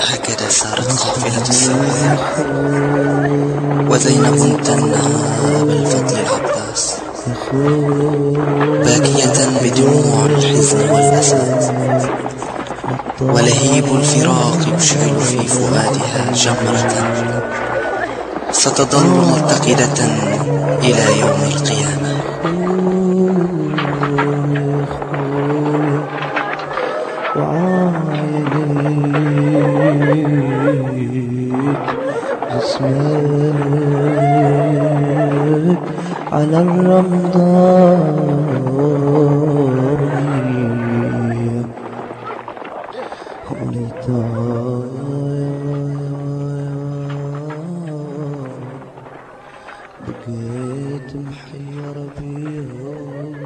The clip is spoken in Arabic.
هكذا سارت قافلة السواد وزينب تنهى بالفضل العباس. باكية بدموع الحزن والأسى ولهيب الفراق يشعل في فؤادها جمرة. ستظل مرتقدة إلى يوم القيامة. على الرمضان. بقيت محير بيهم